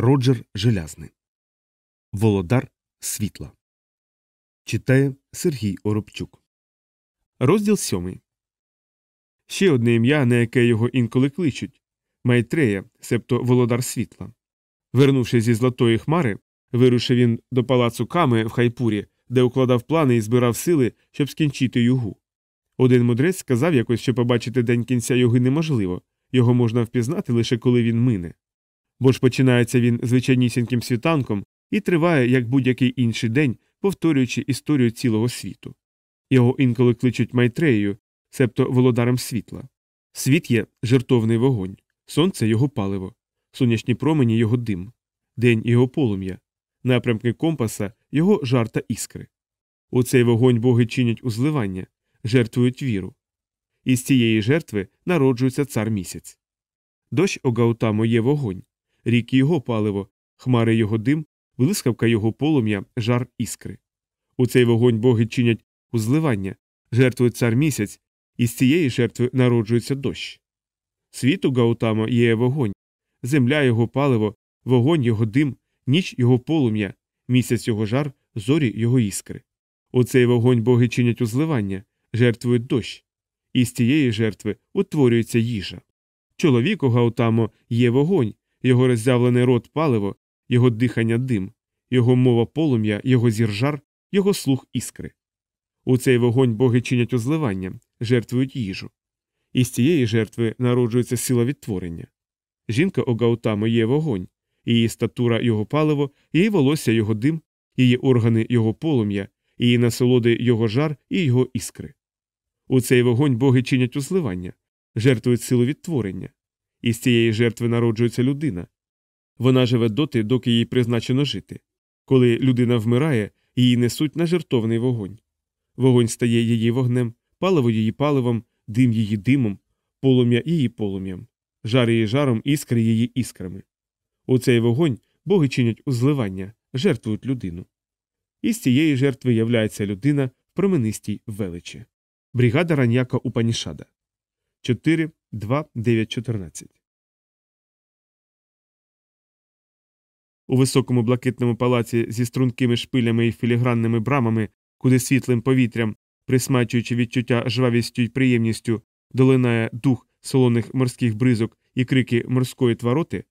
Роджер Желязний. Володар світла. Читає Сергій Оробчук. Розділ сьомий. Ще одне ім'я, на яке його інколи кличуть Майтрея, себто Володар світла. Вернувшись зі Златої Хмари, вирушив він до палацу Ками в Хайпурі, де укладав плани і збирав сили, щоб скінчити югу. Один мудрець сказав якось, що побачити день кінця юги неможливо, його можна впізнати лише коли він мине. Бо ж починається він звичайнісіньким світанком і триває, як будь-який інший день, повторюючи історію цілого світу. Його інколи кличуть майтреєю, себто володарем світла. Світ є жертовний вогонь, сонце його паливо, сонячні промені його дим, день його полум'я, напрямки компаса його жар та іскри. У цей вогонь боги чинять узливання, жертвують віру. Із цієї жертви народжується цар місяць. Дощ Огаутамо є вогонь, ріки його паливо, хмари його дим, блискавка його полум'я, жар іскри. У цей вогонь боги чинять узливання, жертвують цар місяць, і з цієї жертви народжується дощ. Світу Гаутамо є вогонь, земля його паливо, вогонь його дим, ніч його полум'я, місяць його жар, зорі його іскри. У цей вогонь боги чинять узливання, жертвують дощ, і з цієї жертви утворюється їжа. Чоловіку Гаутамо є вогонь, його роззявлений рот паливо, його дихання дим, його мова полум'я, його зір жар, його слух іскри. У цей вогонь боги чинять узливання, жертвують їжу. І з цієї жертви народжується сила відтворення. Жінка Огаутамо є вогонь, її статура його паливо, її волосся його дим, її органи його полум'я, її насолоди його жар і його іскри. У цей вогонь боги чинять узливання, жертвують силу відтворення. І з цієї жертви народжується людина. Вона живе доти, доки їй призначено жити. Коли людина вмирає, її несуть на жертовний вогонь. Вогонь стає її вогнем, паливо її паливом, дим її димом, полум'я її полум'ям, жар її жаром, іскри її іскрами. У цей вогонь боги чинять узливання, жертвують людину. І з цієї жертви являється людина в променистій величі. Бригада раньяка Упанішада 4, 2, 9, 14 У високому блакитному палаці зі стрункими шпилями і філігранними брамами, куди світлим повітрям, присмачуючи відчуття жвавістю й приємністю, долинає дух солоних морських бризок і крики морської твароти,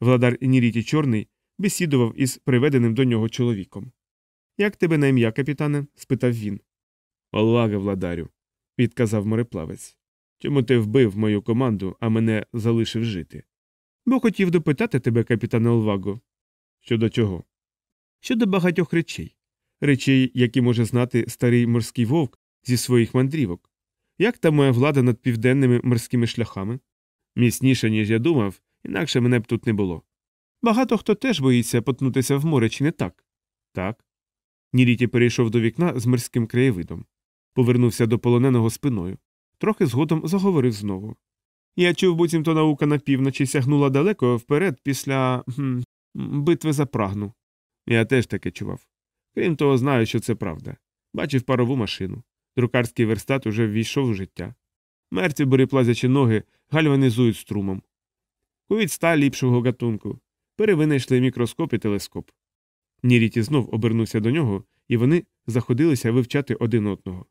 владар Ніріті Чорний бесідував із приведеним до нього чоловіком. Як тебе на ім'я, капітане? спитав він. Олага, владарю, відказав мореплавець. Чому ти вбив мою команду, а мене залишив жити? Бо хотів допитати тебе, капітане Олваго. Щодо чого? Щодо багатьох речей, речей, які може знати старий морський вовк зі своїх мандрівок. Як та моя влада над південними морськими шляхами? Міцніше, ніж я думав, інакше мене б тут не було. Багато хто теж боїться потнутися в море, чи не так? Так. Ніріті перейшов до вікна з морським краєвидом, повернувся до полоненого спиною. Трохи згодом заговорив знову. Я чув, буцімто наука на півночі сягнула далеко вперед після хм, битви за прагну. Я теж таке чував. Крім того, знаю, що це правда. Бачив парову машину. Друкарський верстат уже ввійшов у життя. Мерці буріплазячі ноги гальванізують струмом. Кують сталь ліпшого гатунку. Перевинайшли мікроскоп і телескоп. Ніріті знов обернувся до нього, і вони заходилися вивчати один одного.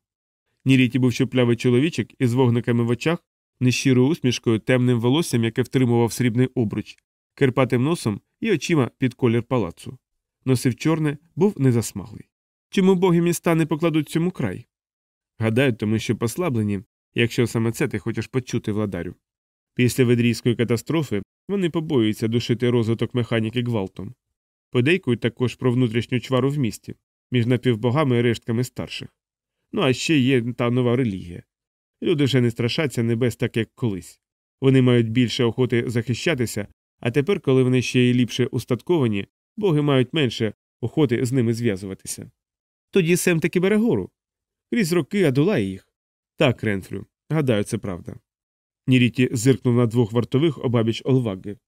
Ніріті був щоплявий чоловічок із вогниками в очах, нещирою усмішкою, темним волоссям, яке втримував срібний обруч, керпатим носом і очима під колір палацу. Носив чорне, був незасмаглий. Чому боги міста не покладуть цьому край? Гадаю, тому що послаблені, якщо саме це ти хочеш почути, владарю. Після ведрійської катастрофи вони побоюються душити розвиток механіки гвалтом. Подейкують також про внутрішню чвару в місті між напівбогами і рештками старших. Ну а ще є та нова релігія. Люди вже не страшаться небес так, як колись. Вони мають більше охоти захищатися, а тепер, коли вони ще й ліпше устатковані, боги мають менше охоти з ними зв'язуватися. Тоді Сем таки бере гору. Крізь роки адулає їх. Так, Ренфрю, гадаю, це правда. Ніріті зиркнув на двох вартових обабіч Олваги.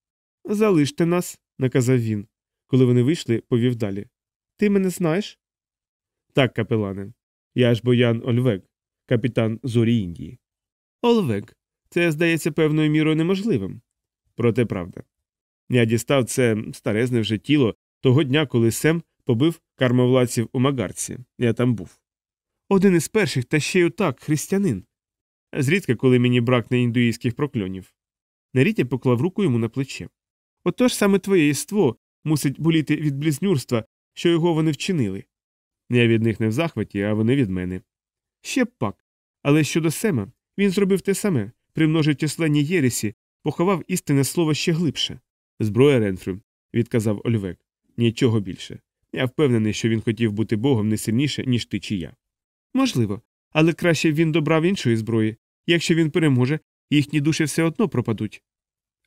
Залиште нас, наказав він. Коли вони вийшли, повів далі. Ти мене знаєш? Так, капелане. Я ж Боян Ольвег, капітан зорі Індії. Олвег. Це здається певною мірою неможливим. Проте правда. Я дістав це старезне вже тіло того дня, коли Сем побив кармовладців у магарці. Я там був. Один із перших, та ще й отак, християнин. Зрідка, коли мені бракне індуїзьких прокльонів. Нарітя поклав руку йому на плече. Отож саме твоє єство мусить боліти від близнюрства, що його вони вчинили. Я від них не в захваті, а вони від мене. Ще б пак. Але щодо Сема, він зробив те саме, примножив численні єресі, поховав істинне слово ще глибше. Зброя Ренфрю, відказав Ольвек. Нічого більше. Я впевнений, що він хотів бути богом не сильніше, ніж ти чи я. Можливо, але краще б він добрав іншої зброї. Якщо він переможе, їхні душі все одно пропадуть.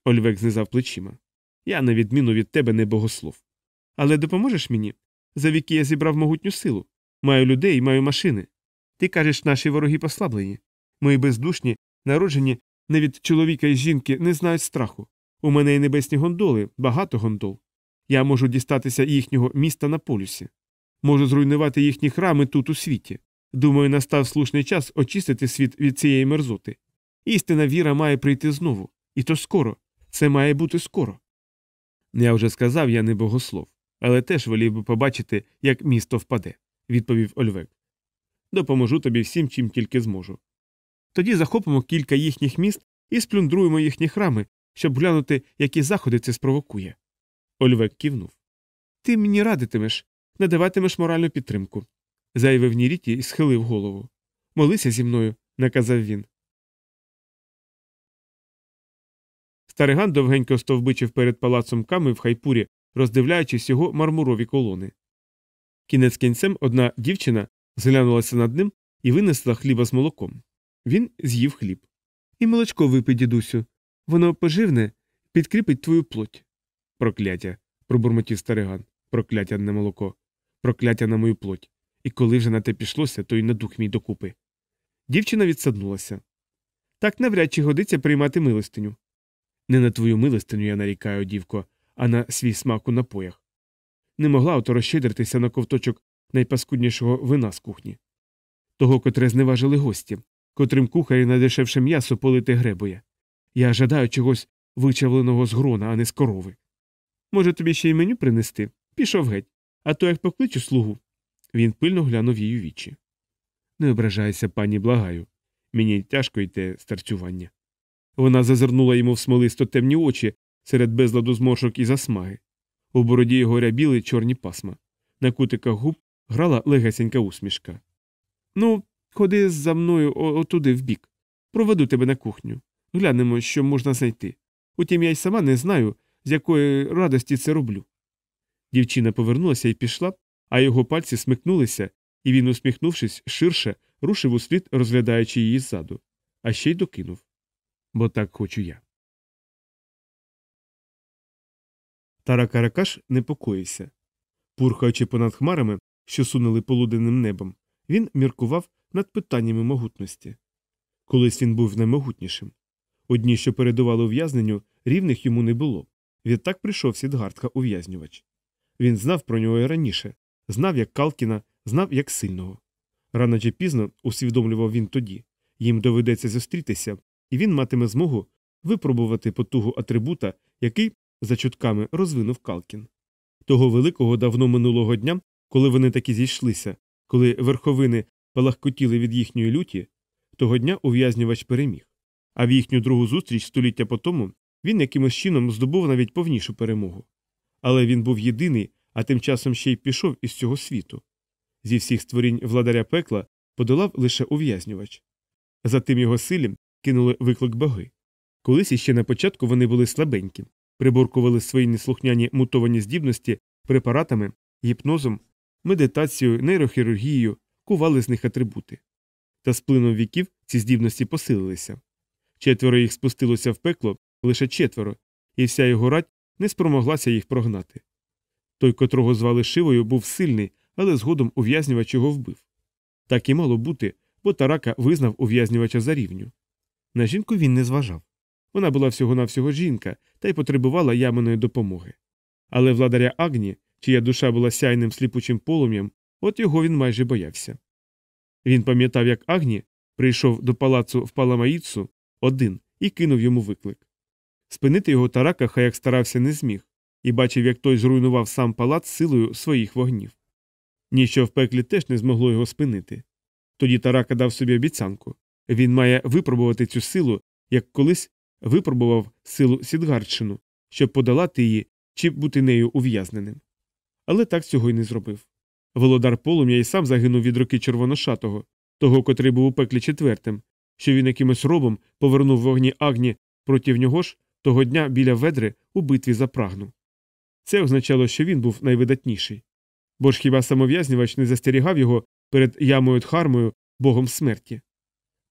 Ольвек знизав плечима. Я, на відміну від тебе, не богослов. Але допоможеш мені? За віки я зібрав могутню силу. Маю людей, маю машини. Ти кажеш, наші вороги послаблені. Мої бездушні, народжені не від чоловіка і жінки, не знають страху. У мене є небесні гондоли, багато гондол. Я можу дістатися їхнього міста на полюсі. Можу зруйнувати їхні храми тут у світі. Думаю, настав слушний час очистити світ від цієї мерзоти. Істина віра має прийти знову. І то скоро. Це має бути скоро. Я вже сказав, я не богослов, але теж волів би побачити, як місто впаде, відповів Ольвек. Допоможу тобі всім, чим тільки зможу. Тоді захопимо кілька їхніх міст і сплюндруємо їхні храми, щоб глянути, які заходи це спровокує. Ольвек кивнув. Ти мені радитимеш, надаватимеш моральну підтримку. Заявив Ніріті і схилив голову. Молися зі мною, наказав він. Стариган довгенько стовбичив перед палацом ками в хайпурі, роздивляючись його мармурові колони. Кінець кінцем одна дівчина зглянулася над ним і винесла хліба з молоком. Він з'їв хліб. І молочко випий, дідусю. Воно поживне, підкріпить твою плоть. Прокляття. пробурмотів стариган. Прокляття на молоко, прокляття на мою плоть. І коли вже на те пішлося, то й на дух мій докупи. Дівчина відсаднулася. Так навряд чи годиться приймати милостиню. Не на твою милостиню я нарікаю, дівко, а на свій смак у напоях. Не могла ото розщедритися на ковточок найпаскуднішого вина з кухні. Того, котре зневажили гості, котрим кухарі найдешевше м'ясо полити гребує. Я жадаю чогось вичавленого з грона, а не з корови. Може, тобі ще й меню принести? Пішов геть. А то як покличу слугу. Він пильно глянув у вічі. Не ображайся, пані, благаю. Мені тяжко йти старцювання. Вона зазирнула йому в смолисто темні очі серед безладу зморшок і засмаги. У бороді його рябіли чорні пасма. На кутиках губ грала легесенька усмішка. Ну, ходи за мною отуди вбік. Проведу тебе на кухню. Глянемо, що можна знайти. Утім, я й сама не знаю, з якої радості це роблю. Дівчина повернулася і пішла, а його пальці смикнулися, і він, усміхнувшись ширше, рушив услід, розглядаючи її ззаду, а ще й докинув. Бо так хочу я. Таракаракаш непокоївся. Пурхаючи понад хмарами, що сунули полуденним небом, він міркував над питаннями могутності. Колись він був наймогутнішим. Одні, що передували ув'язненню, рівних йому не було. Відтак прийшов Сідгартка ув'язнювач. Він знав про нього і раніше, знав як Калкіна, знав як сильного. Рано чи пізно, усвідомлював він тоді, їм доведеться зустрітися, і він матиме змогу випробувати потугу атрибута, який, за чутками, розвинув Калкін. Того великого давно минулого дня, коли вони таки зійшлися, коли верховини палахкотіли від їхньої люті, того дня ув'язнювач переміг. А в їхню другу зустріч століття по тому він якимось чином здобув навіть повнішу перемогу. Але він був єдиний, а тим часом ще й пішов із цього світу. Зі всіх створінь владаря пекла подолав лише ув'язнювач. За тим його силі кинули виклик боги. Колись іще на початку вони були слабенькі, приборкували свої неслухняні мутовані здібності препаратами, гіпнозом, медитацією, нейрохірургією, кували з них атрибути. Та з плином віків ці здібності посилилися. Четверо їх спустилося в пекло, лише четверо, і вся його рать не спромоглася їх прогнати. Той, котрого звали Шивою, був сильний, але згодом ув'язнювач його вбив. Так і мало бути, бо тарака визнав ув'язнювача за рівню. На жінку він не зважав. Вона була всього навсього жінка та й потребувала яманої допомоги. Але владаря Агні, чия душа була сяйним сліпучим полум'ям, от його він майже боявся. Він пам'ятав, як Агні прийшов до палацу в Паламаїцу один і кинув йому виклик. Спинити його тарака хаяк старався не зміг, і бачив, як той зруйнував сам палац силою своїх вогнів. Ніщо в пеклі теж не змогло його спинити. Тоді тарака дав собі обіцянку він має випробувати цю силу, як колись випробував силу Сідгарщину, щоб подолати її чи бути нею ув'язненим. Але так цього й не зробив. Володар полум'я і сам загинув від руки червоношатого, того, котрий був у пеклі четвертим, що він якимось робом повернув вогні агні проти нього ж того дня біля ведри у битві за прагну. Це означало, що він був найвидатніший. Бо ж хіба самов'язнювач не застерігав його перед ямою Дхармою, богом смерті?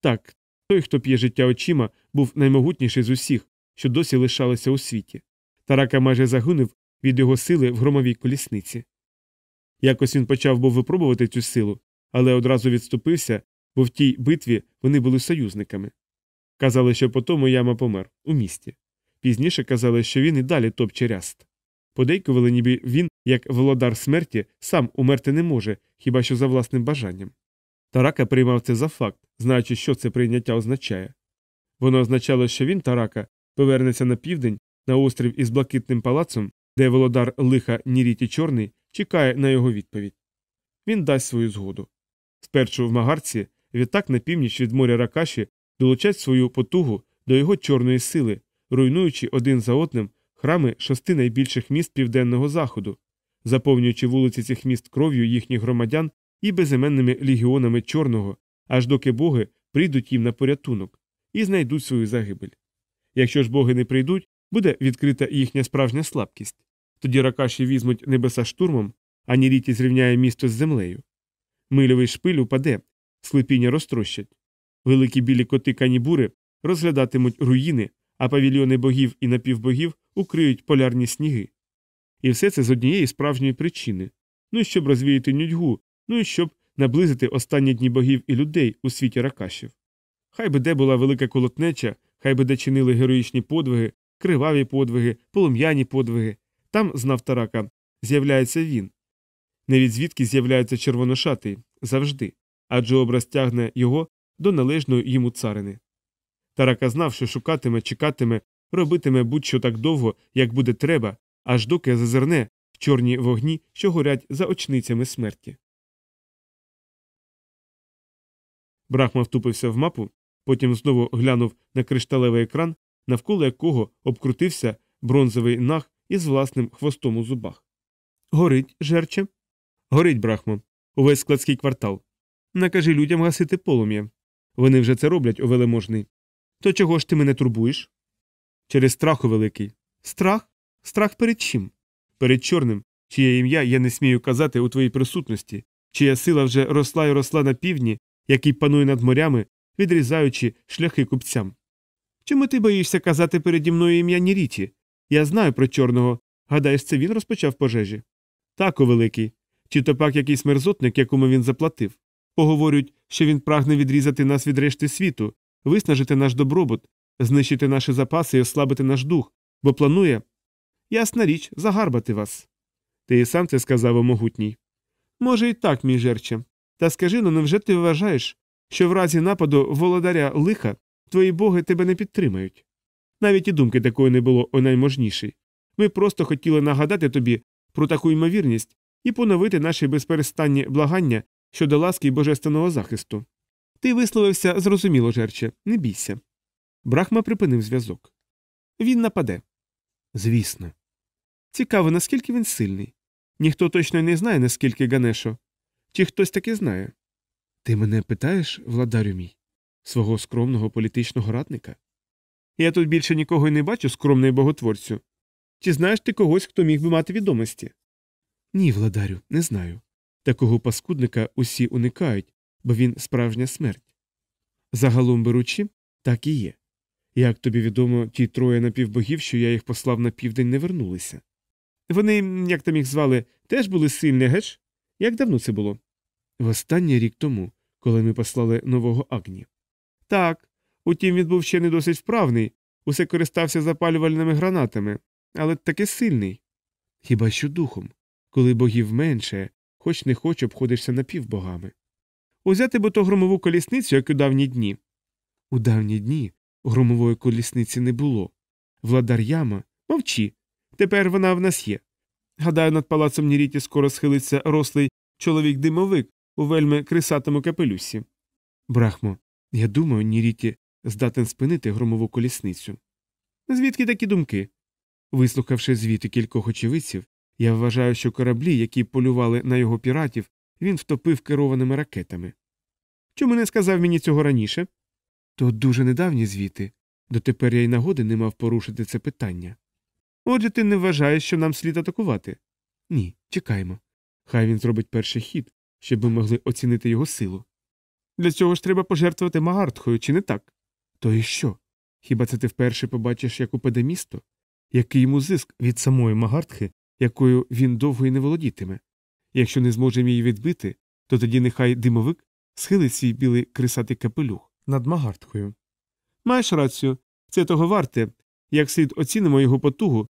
Так, той, хто п'є життя очима, був наймогутніший з усіх, що досі лишалися у світі. Тарака майже загинув від його сили в громовій колісниці. Якось він почав був випробувати цю силу, але одразу відступився, бо в тій битві вони були союзниками. Казали, що по тому яма помер у місті. Пізніше казали, що він і далі топче ряст. Подейкували, ніби він, як володар смерті, сам умерти не може, хіба що за власним бажанням. Тарака приймав це за факт, знаючи, що це прийняття означає. Воно означало, що він, Тарака, повернеться на південь, на острів із блакитним палацом, де володар лиха Ніріті Чорний чекає на його відповідь. Він дасть свою згоду. Спершу в Магарці, відтак на північ від моря Ракаші долучать свою потугу до його чорної сили, руйнуючи один за одним храми шести найбільших міст південного заходу, заповнюючи вулиці цих міст кров'ю їхніх громадян і безіменними легіонами чорного, аж доки боги прийдуть їм на порятунок і знайдуть свою загибель. Якщо ж боги не прийдуть, буде відкрита їхня справжня слабкість. Тоді ракаші візьмуть небеса штурмом, а Ніріті зрівняє місто з землею. Мильовий шпиль упаде, склепіння розтрощать. Великі білі коти канібури розглядатимуть руїни, а павільйони богів і напівбогів укриють полярні сніги. І все це з однієї справжньої причини ну щоб розвіяти нудьгу, ну і щоб наблизити останні дні богів і людей у світі ракашів. Хай би де була велика колотнеча, хай би де чинили героїчні подвиги, криваві подвиги, полум'яні подвиги. Там, знав тарака, з'являється він. Не від звідки з'являється червоношатий завжди, адже образ тягне його до належної йому царини. Тарака знав, що шукатиме, чекатиме, робитиме будь-що так довго, як буде треба, аж доки зазирне в чорні вогні, що горять за очницями смерті. Брахма втупився в мапу, потім знову глянув на кришталевий екран, навколо якого обкрутився бронзовий наг із власним хвостом у зубах. Горить, жерче. Горить, брахмо. Увесь складський квартал. Накажи людям гасити полум'я. Вони вже це роблять, о велеможний. То чого ж ти мене турбуєш? Через страху великий. Страх? Страх перед чим? Перед чорним, чиє ім'я я не смію казати у твоїй присутності, чия сила вже росла і росла на півдні, який панує над морями, відрізаючи шляхи купцям. Чому ти боїшся казати переді мною ім'я Ніріті? Я знаю про чорного. Гадаєш, це він розпочав пожежі? Так, о великий. Чи то пак якийсь мерзотник, якому він заплатив. Поговорюють, що він прагне відрізати нас від решти світу, виснажити наш добробут, знищити наші запаси і ослабити наш дух, бо планує. Ясна річ, загарбати вас. Ти і сам це сказав о могутній. Може, і так, мій жерче. Та скажи ну, невже ти вважаєш, що в разі нападу володаря лиха твої боги тебе не підтримають? Навіть і думки такої не було о найможнішій. Ми просто хотіли нагадати тобі про таку ймовірність і поновити наші безперестанні благання щодо ласки й божественного захисту. Ти висловився зрозуміло, жерче, не бійся. Брахма припинив зв'язок. Він нападе. Звісно. Цікаво, наскільки він сильний. Ніхто точно не знає, наскільки Ганешо. Чи хтось таки знає? Ти мене питаєш, владарю мій, свого скромного політичного радника? Я тут більше нікого й не бачу, скромний боготворцю. Чи знаєш ти когось, хто міг би мати відомості? Ні, владарю, не знаю. Такого паскудника усі уникають, бо він справжня смерть. Загалом беручи, так і є. Як тобі відомо, ті троє напівбогів, що я їх послав на південь, не вернулися. Вони, як там їх звали, теж були сильні, геш? Як давно це було? Востаннє рік тому, коли ми послали нового Агні. Так. Утім, він був ще не досить вправний, усе користався запалювальними гранатами, але таки сильний. Хіба що духом, коли богів менше, хоч не хоч обходишся напівбогами. Узяти бо то громову колісницю, як у давні дні. У давні дні громової колісниці не було. Владар яма. Мовчи. Тепер вона в нас є. Гадаю, над палацом Ніріті скоро схилиться рослий чоловік-димовик у вельми крисатому капелюсі. Брахмо, я думаю, Ніріті здатен спинити громову колісницю. Звідки такі думки? Вислухавши звіти кількох очевидців, я вважаю, що кораблі, які полювали на його піратів, він втопив керованими ракетами. Чому не сказав мені цього раніше? То дуже недавні звіти. Дотепер я й нагоди не мав порушити це питання. Отже, ти не вважаєш, що нам слід атакувати? Ні, чекаймо. Хай він зробить перший хід, щоб ми могли оцінити його силу. Для цього ж треба пожертвувати Магартхою, чи не так? То і що? Хіба це ти вперше побачиш, як упаде місто? Який йому зиск від самої Магартхи, якою він довго й не володітиме? Якщо не зможемо її відбити, то тоді нехай димовик схилить свій білий крисатий капелюх над Магартхою. Маєш рацію, це того варте, як слід оцінимо його потугу,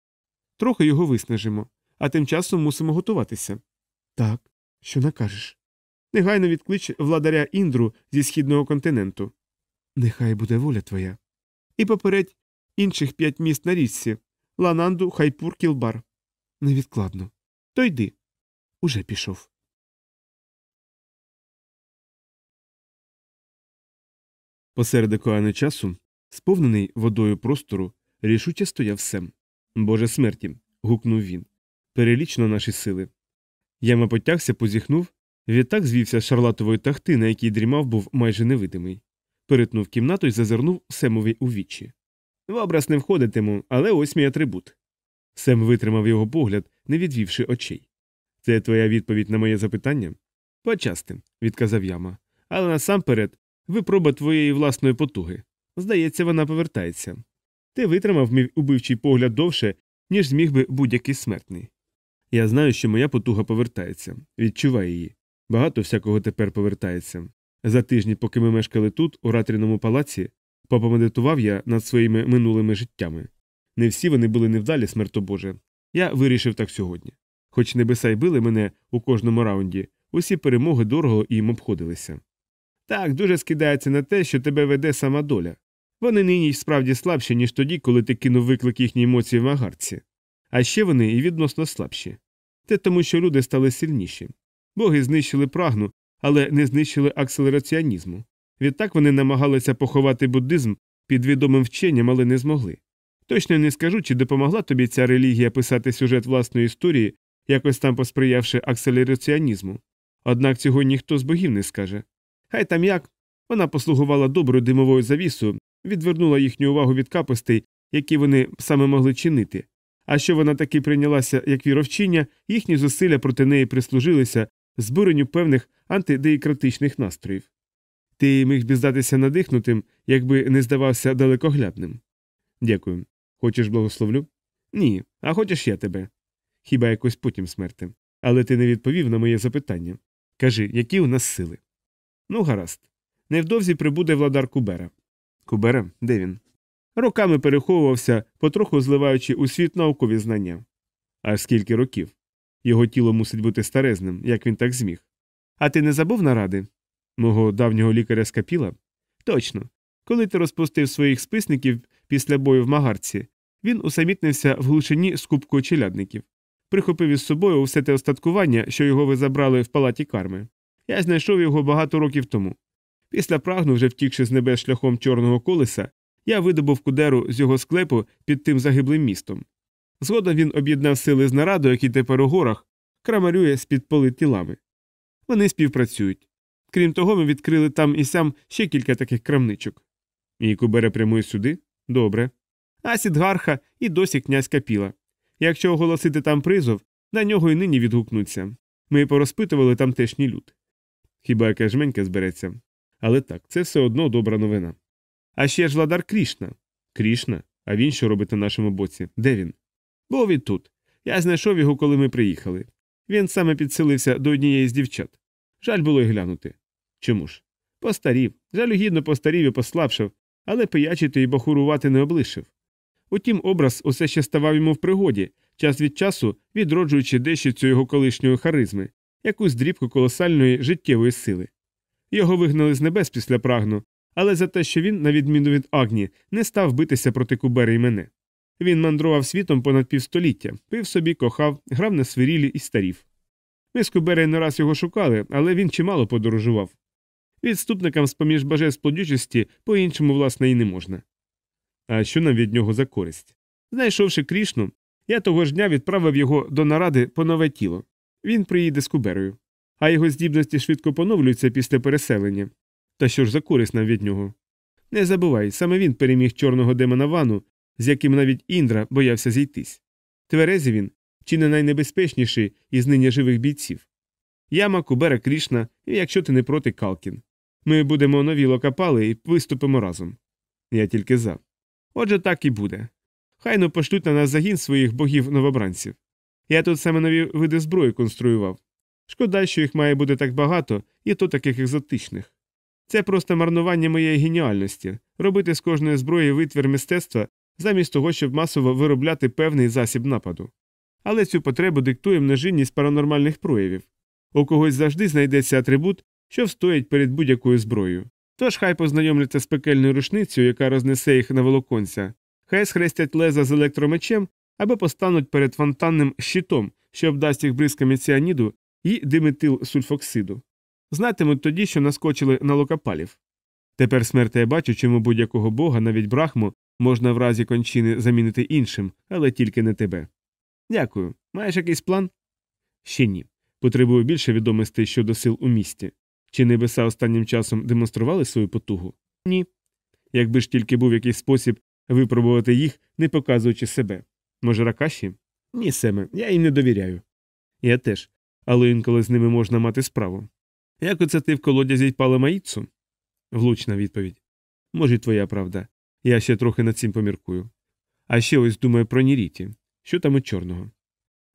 трохи його виснажимо, а тим часом мусимо готуватися. Так, що накажеш? Негайно відклич владаря Індру зі східного континенту. Нехай буде воля твоя. І попередь інших п'ять міст на річці Лананду, Хайпур, Кілбар. Невідкладно. То йди. Уже пішов. Посеред океану часу, сповнений водою простору, рішуче стояв Сем. Боже смерті. гукнув він. Перелічно наші сили. Яма потягся, позіхнув, відтак звівся з шарлатової тахти, на якій дрімав був майже невидимий. Перетнув кімнату і зазирнув Семові у вічі. В образ не входитиму, але ось мій атрибут. Сем витримав його погляд, не відвівши очей. Це твоя відповідь на моє запитання? Почасти, відказав яма. Але насамперед випроба твоєї власної потуги. Здається, вона повертається. Ти витримав мій убивчий погляд довше, ніж зміг би будь-який смертний. Я знаю, що моя потуга повертається, відчуваю її. Багато всякого тепер повертається. За тижні, поки ми мешкали тут, у ратріному палаці, попомедитував я над своїми минулими життями. Не всі вони були невдалі, смертобоже. Я вирішив так сьогодні. Хоч небеса й били мене у кожному раунді, усі перемоги дорого їм обходилися. Так, дуже скидається на те, що тебе веде сама доля. Вони нині й справді слабші, ніж тоді, коли ти кинув виклик їхній емоції в агарці. А ще вони і відносно слабші. Це тому, що люди стали сильніші. Боги знищили прагну, але не знищили акселераціонізму. Відтак вони намагалися поховати буддизм під відомим вченням, але не змогли. Точно не скажу, чи допомогла тобі ця релігія писати сюжет власної історії, якось там посприявши акселераціонізму. Однак цього ніхто з богів не скаже. Хай там як вона послугувала доброю димовою завісу, відвернула їхню увагу від капостей, які вони саме могли чинити. А що вона таки прийнялася як віровчиння, їхні зусилля проти неї прислужилися збуренню певних антидеїкратичних настроїв. Ти міг би здатися надихнутим, якби не здавався далекоглядним. Дякую. Хочеш благословлю? Ні, а хочеш я тебе. Хіба якось потім смерти. Але ти не відповів на моє запитання. Кажи, які у нас сили? Ну, гаразд. Невдовзі прибуде владар Кубера. Кубера? Де він? Роками переховувався, потроху зливаючи у світ наукові знання. Аж скільки років. Його тіло мусить бути старезним, як він так зміг. А ти не забув наради? Мого давнього лікаря скапіла? Точно. Коли ти розпустив своїх списників після бою в магарці, він усамітнився в глушині з кубкою челядників, прихопив із собою все те остаткування, що його ви забрали в палаті карми. Я знайшов його багато років тому. Після прагну, вже втікши з небес шляхом чорного колеса, я видобув кудеру з його склепу під тим загиблим містом. Згодом він об'єднав сили з нарадою, який тепер у горах, крамарює з під поли тілами. Вони співпрацюють. Крім того, ми відкрили там і сям ще кілька таких крамничок. І Кубере прямує сюди? Добре. А Сідгарха і досі князь Капіла. Якщо оголосити там призов, на нього й нині відгукнуться. Ми порозпитували тамтешній люд. Хіба яка жменька збереться? Але так, це все одно добра новина. А ще ж владар Крішна. Крішна? А він що робить на нашому боці? Де він? Бо він тут. Я знайшов його, коли ми приїхали. Він саме підсилився до однієї з дівчат. Жаль було й глянути. Чому ж? Постарів. Жалюгідно постарів і послабшав, але пиячити і бахурувати не облишив. Утім, образ усе ще ставав йому в пригоді, час від часу відроджуючи дещицю його колишньої харизми, якусь дрібку колосальної життєвої сили. Його вигнали з небес після прагну, але за те, що він, на відміну від Агні, не став битися проти Кубери і мене. Він мандрував світом понад півстоліття, пив собі, кохав, грав на свирілі і старів. Ми з Куберей не раз його шукали, але він чимало подорожував. Відступникам з поміж божеств плодючості по іншому, власне, і не можна. А що нам від нього за користь? Знайшовши Крішну, я того ж дня відправив його до наради по нове тіло. Він приїде з Куберою, а його здібності швидко поновлюються після переселення. Та що ж за користь нам від нього? Не забувай, саме він переміг чорного демона вану, з яким навіть Індра боявся зійтись. Тверезі він чи не найнебезпечніший із нині живих бійців. Яма, Кубера Крішна, і якщо ти не проти Калкін. Ми будемо нові локапали і виступимо разом. Я тільки за. Отже, так і буде. Хайно пошлють на нас загін своїх богів новобранців. Я тут саме нові види зброї конструював. Шкода, що їх має бути так багато, і то таких екзотичних. Це просто марнування моєї геніальності робити з кожної зброї витвір мистецтва замість того, щоб масово виробляти певний засіб нападу. Але цю потребу диктує множинність паранормальних проявів. У когось завжди знайдеться атрибут, що встоїть перед будь-якою зброєю. Тож хай познайомляться з пекельною рушницею, яка рознесе їх на волоконця, хай схрестять леза з електромечем або постануть перед фонтанним щитом, що обдасть їх бризками ціаніду і диметил сульфоксиду. Знатимуть тоді, що наскочили на локапалів. Тепер смерти я бачу, чому будь-якого бога, навіть брахму, можна в разі кончини замінити іншим, але тільки не тебе. Дякую. Маєш якийсь план? Ще ні. Потребую більше відомостей щодо сил у місті. Чи небеса останнім часом демонстрували свою потугу? Ні. Якби ж тільки був якийсь спосіб випробувати їх, не показуючи себе. Може, ракаші? Ні, Семе, я їм не довіряю. Я теж, але інколи з ними можна мати справу. Як оце ти в колодязі Палемаїцу? Влучна відповідь. Може, твоя правда. Я ще трохи над цим поміркую. А ще ось думаю про Ніріті. Що там у чорного?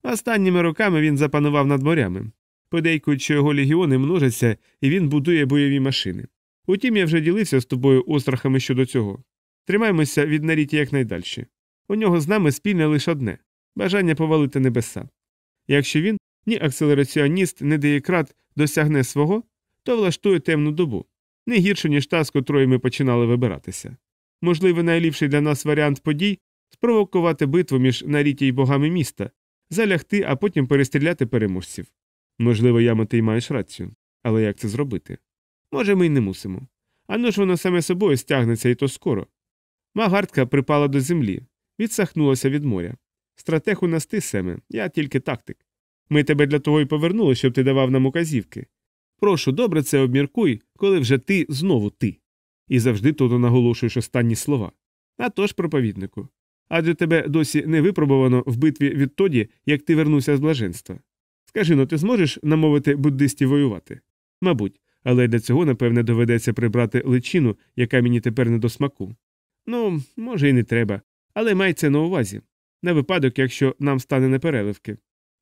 Останніми роками він запанував над морями. Подейкують, що його легіони множаться, і він будує бойові машини. Утім, я вже ділився з тобою острахами щодо цього. Тримаймося від Наріті якнайдальше. У нього з нами спільне лише одне бажання повалити небеса. Якщо він, ні акселераціоніст, ні деєкрат досягне свого, то влаштує темну добу, не гірше, ніж та, з котрої ми починали вибиратися. Можливо, найліпший для нас варіант подій спровокувати битву між наріті й богами міста, залягти, а потім перестріляти переможців. Можливо, яма ти й маєш рацію, але як це зробити? Може, ми й не мусимо. Ано ж воно саме собою стягнеться і то скоро. Магартка припала до землі, відсахнулася від моря. Стратег у нас ти, Семе, я тільки тактик. Ми тебе для того й повернули, щоб ти давав нам указівки. Прошу, добре це обміркуй, коли вже ти знову ти. І завжди тут наголошуєш останні слова. А тож, проповіднику. Адже тебе досі не випробовано в битві відтоді, як ти вернувся з блаженства. Скажи ну, ти зможеш намовити буддистів воювати? Мабуть, але для цього, напевне, доведеться прибрати личину, яка мені тепер не до смаку. Ну, може, і не треба, але май це на увазі на випадок, якщо нам стане непереливки.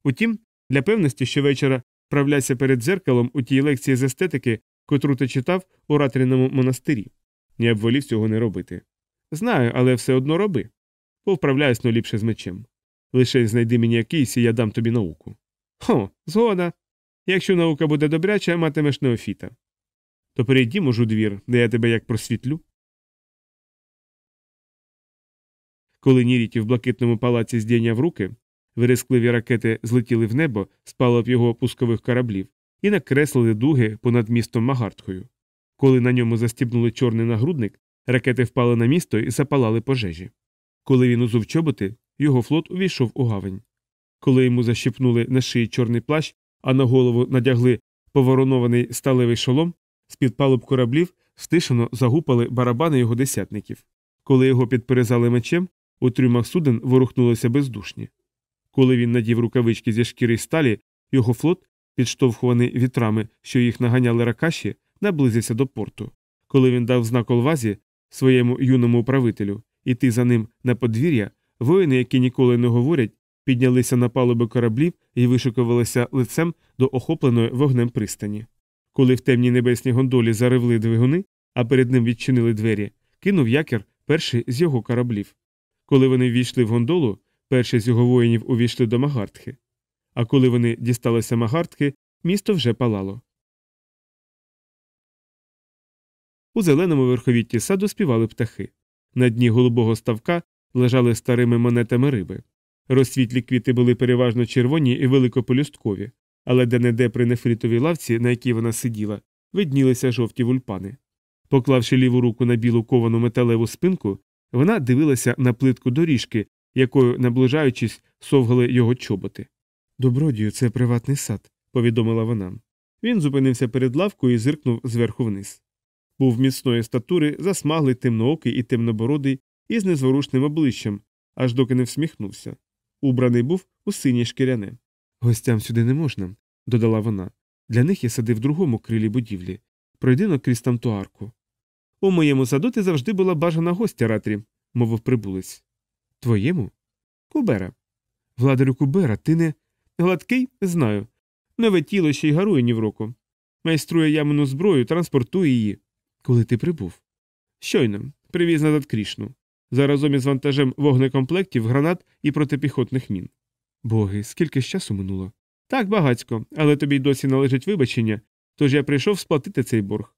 Утім, для певності щовечора правляйся перед дзеркалом у тій лекції з естетики, котру ти читав у Ратриному монастирі. Я б волів цього не робити. Знаю, але все одно роби. Повправляюсь но ліпше з мечем. Лише знайди мені якийсь, і я дам тобі науку. Хо, згода. Якщо наука буде добряча, матимеш неофіта. То перейдімо у двір, де я тебе як просвітлю. Коли Ніріті в блакитному палаці здійняв руки, вирискливі ракети злетіли в небо з палуб його пускових кораблів і накреслили дуги понад містом Магартхою. Коли на ньому застібнули чорний нагрудник, ракети впали на місто і запалали пожежі. Коли він узув чоботи, його флот увійшов у гавань. Коли йому защипнули на шиї чорний плащ, а на голову надягли поворонований сталевий шолом, з під палуб кораблів стишено загупали барабани його десятників. Коли його підперезали мечем, у трюмах суден ворухнулися бездушні. Коли він надів рукавички зі шкіри сталі, його флот, підштовхуваний вітрами, що їх наганяли ракаші, наблизився до порту. Коли він дав знак Олвазі своєму юному управителю іти за ним на подвір'я, воїни, які ніколи не говорять, піднялися на палуби кораблів і вишикувалися лицем до охопленої вогнем пристані. Коли в темній небесній гондолі заривли двигуни, а перед ним відчинили двері, кинув якір перший з його кораблів. Коли вони ввійшли в гондолу, перший з його воїнів увійшли до Магартхи. А коли вони дісталися Магартхи, місто вже палало. У зеленому верховітті саду співали птахи. На дні голубого ставка лежали старими монетами риби. Розсвітлі квіти були переважно червоні і великополюсткові, але де-не-де при нефритовій лавці, на якій вона сиділа, виднілися жовті вульпани. Поклавши ліву руку на білу ковану металеву спинку, вона дивилася на плитку доріжки, якою, наближаючись, совгали його чоботи. Добродію, це приватний сад, повідомила вона. Він зупинився перед лавкою і зиркнув зверху вниз. Був міцної статури, засмаглий темноокий і темнобородий, із незворушним обличчям, аж доки не всміхнувся. Убраний був у синє шкіряне. Гостям сюди не можна, додала вона. Для них я сади в другому крилі будівлі. Пройди крізь тамту арку. У моєму саду ти завжди була бажана гостя, Ратрі, мовив прибулець. Твоєму? Кубера. Владарю Кубера, ти не. Гладкий? Знаю. Нове тіло ще й гарує ні в року. Майструє ямину зброю, транспортує її. Коли ти прибув? Щойно, привіз назад крішну. Заразом із вантажем вогнекомплектів, гранат і протипіхотних мін. Боги, скільки ж часу минуло? Так, багацько, але тобі досі належить вибачення, тож я прийшов сплатити цей борг.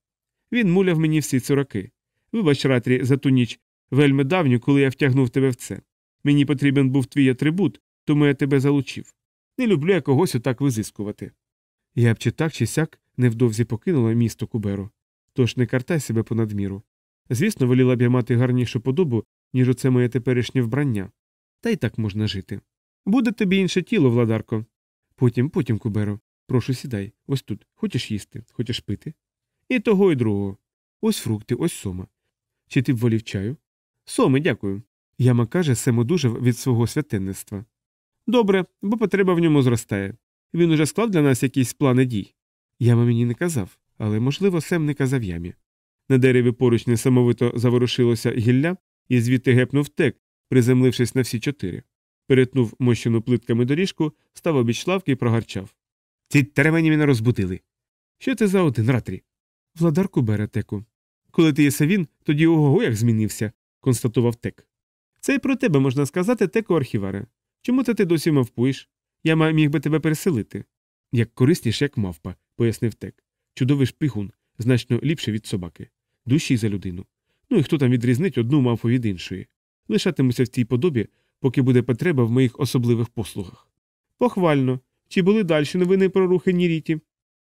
Він муляв мені всі ці роки. Вибач, Ратрі, за ту ніч вельми давню, коли я втягнув тебе в це. Мені потрібен був твій атрибут, тому я тебе залучив. Не люблю я когось отак визискувати. Я б чи так, чи сяк невдовзі покинула місто Куберу. Тож не картай себе понад міру. Звісно, воліла б я мати гарнішу подобу, ніж оце моє теперішнє вбрання. Та й так можна жити. Буде тобі інше тіло, владарко. Потім, потім, Куберо. Прошу сідай, ось тут. Хочеш їсти, хочеш пити? І того, і другого. Ось фрукти, ось сома. Чи ти б волів чаю? Соми, дякую. Яма каже, Сем одужав від свого святенництва. Добре, бо потреба в ньому зростає. Він уже склав для нас якісь плани дій. Яма мені не казав, але, можливо, Сем не казав ямі. На дереві поруч несамовито заворушилося гілля, і звідти гепнув тек, приземлившись на всі чотири. Перетнув мощену плитками доріжку, став обіч лавки і прогарчав. Ці теревені мене розбудили. Що це за один ратрі? Владарку бере теку. Коли ти єсе він, тоді ого як змінився, констатував тек. Це й про тебе можна сказати, теку архіваре. Чому це ти досі мавпуєш? Я міг би тебе переселити. Як корисніше, як мавпа, пояснив тек. Чудовий шпигун, значно ліпше від собаки, дужчий за людину. Ну і хто там відрізнить одну мавпу від іншої. Лишатимуся в цій подобі, поки буде потреба в моїх особливих послугах. Похвально. Чи були далі новини про рухи Ніріті?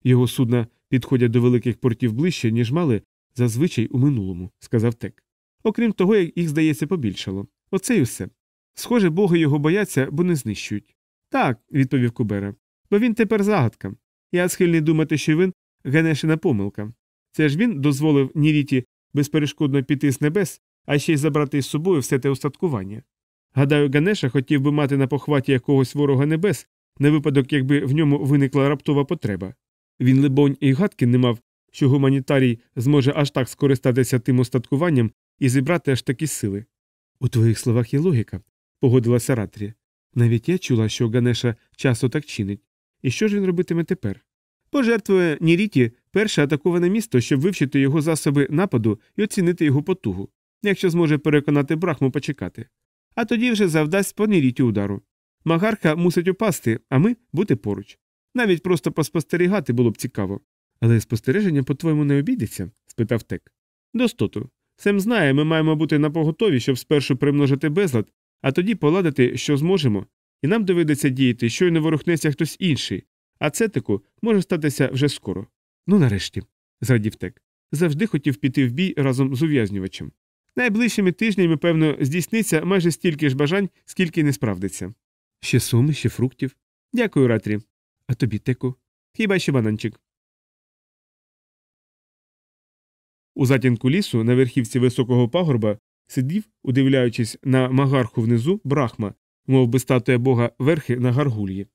Його судна підходять до великих портів ближче, ніж мали зазвичай у минулому, сказав Тек. Окрім того, їх, здається, побільшало. Оце й усе. Схоже, боги його бояться, бо не знищують. Так, відповів Кубера. Бо він тепер загадка. Я схильний думати, що він Генешина помилка. Це ж він дозволив Ніріті безперешкодно піти з небес, а ще й забрати з собою все те устаткування. Гадаю, Ганеша хотів би мати на похваті якогось ворога небес, на випадок, якби в ньому виникла раптова потреба. Він, либонь, і гадки не мав, що гуманітарій зможе аж так скористатися тим устаткуванням і зібрати аж такі сили. У твоїх словах є логіка, погодилася Ратрі. Навіть я чула, що Ганеша часто так чинить. І що ж він робитиме тепер? Пожертвує Ніріті перше атаковане місто, щоб вивчити його засоби нападу і оцінити його потугу, якщо зможе переконати брахму почекати. А тоді вже завдасть по Ніріті удару. Магарка мусить упасти, а ми бути поруч. Навіть просто поспостерігати було б цікаво. Але спостереження, по-твоєму, не обійдеться? спитав Тек. Достоту. Сем знає, ми маємо бути напоготові, щоб спершу примножити безлад, а тоді поладити, що зможемо, і нам доведеться діяти, щойно ворухнеться хтось інший, а цетику може статися вже скоро. Ну нарешті, зрадів Тек. Завжди хотів піти в бій разом з ув'язнювачем. Найближчими тижнями, певно, здійсниться майже стільки ж бажань, скільки не справдиться. Ще суми, ще фруктів. Дякую, Ратрі. А тобі, Теку? Хіба ще бананчик. У затінку лісу на верхівці високого пагорба сидів, удивляючись на магарху внизу, брахма, мов би статуя бога верхи на гаргульї.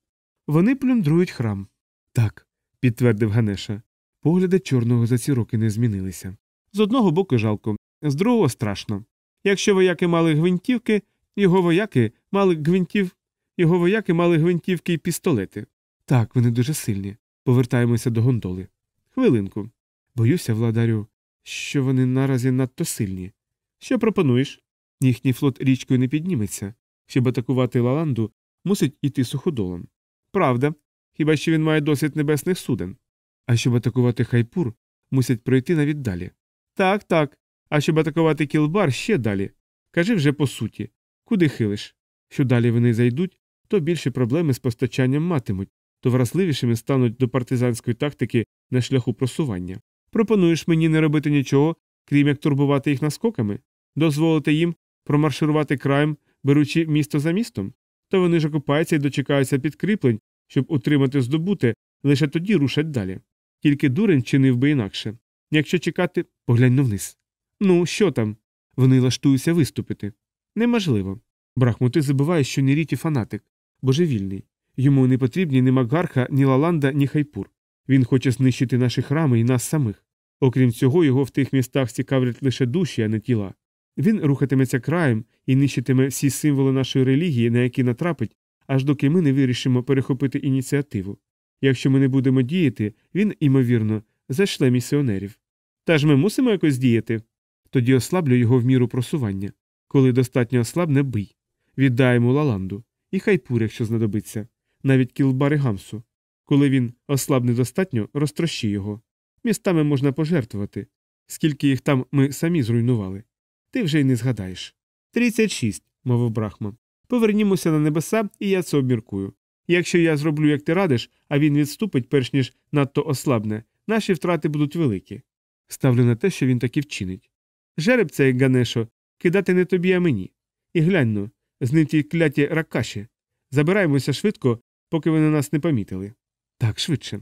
Вони плюндрують храм. Так, підтвердив Ганеша. Погляди чорного за ці роки не змінилися. З одного боку жалко, з другого страшно. Якщо вояки мали гвинтівки, його вояки мали гвинтів, його вояки мали гвинтівки і пістолети. Так, вони дуже сильні. Повертаємося до гондоли. Хвилинку. Боюся, владарю, що вони наразі надто сильні. Що пропонуєш? Їхній флот річкою не підніметься. Щоб атакувати Лаланду, мусить іти суходолом. Правда, хіба що він має досить небесних суден. А щоб атакувати хайпур, мусять пройти навіть далі. Так, так. А щоб атакувати кілбар ще далі. Кажи вже по суті. Куди хилиш? Що далі вони зайдуть, то більше проблеми з постачанням матимуть, то вразливішими стануть до партизанської тактики на шляху просування. Пропонуєш мені не робити нічого, крім як турбувати їх наскоками, дозволити їм промарширувати краєм, беручи місто за містом? То вони ж окупаються і дочекаються підкріплень, щоб утримати здобути, лише тоді рушать далі. Тільки дурень чинив би інакше. Якщо чекати, поглянь вниз. Ну, що там? Вони лаштуються виступити. Неможливо. Брахму, ти забуваєш, що Неріті фанатик, божевільний. Йому не потрібні ні Макгарха, ні Лаланда, ні Хайпур. Він хоче знищити наші храми і нас самих. Окрім цього, його в тих містах цікавлять лише душі, а не тіла. Він рухатиметься краєм і нищитиме всі символи нашої релігії, на які натрапить, аж доки ми не вирішимо перехопити ініціативу. Якщо ми не будемо діяти, він, ймовірно, зашле місіонерів. Та ж ми мусимо якось діяти. Тоді ослаблю його в міру просування. Коли достатньо ослабне, бий. Віддай йому лаланду. І хайпур, якщо знадобиться, навіть кілбари гамсу. Коли він ослабне достатньо, розтрощи його. Містами можна пожертвувати. Скільки їх там ми самі зруйнували. Ти вже й не згадаєш. Тридцять шість, мовив Брахма. Повернімося на небеса, і я це обміркую. Якщо я зроблю, як ти радиш, а він відступить, перш ніж надто ослабне, наші втрати будуть великі. Ставлю на те, що він таки вчинить. Жереб цей, Ганешо, кидати не тобі, а мені. І глянь ну, з ті кляті ракаші. Забираємося швидко, поки вони нас не помітили. Так, швидше.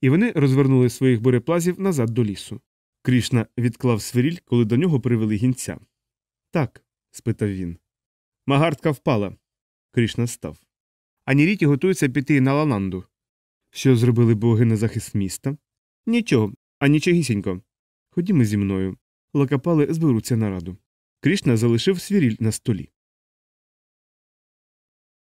І вони розвернули своїх буреплазів назад до лісу. Крішна відклав свиріль, коли до нього привели гінця. Так, спитав він. Магартка впала. Крішна став. Аніріті готується піти на Лананду. Що зробили боги на захист міста? Нічого, а нічогісінько. Ходімо зі мною. Лакапали зберуться на раду. Крішна залишив свіріль на столі.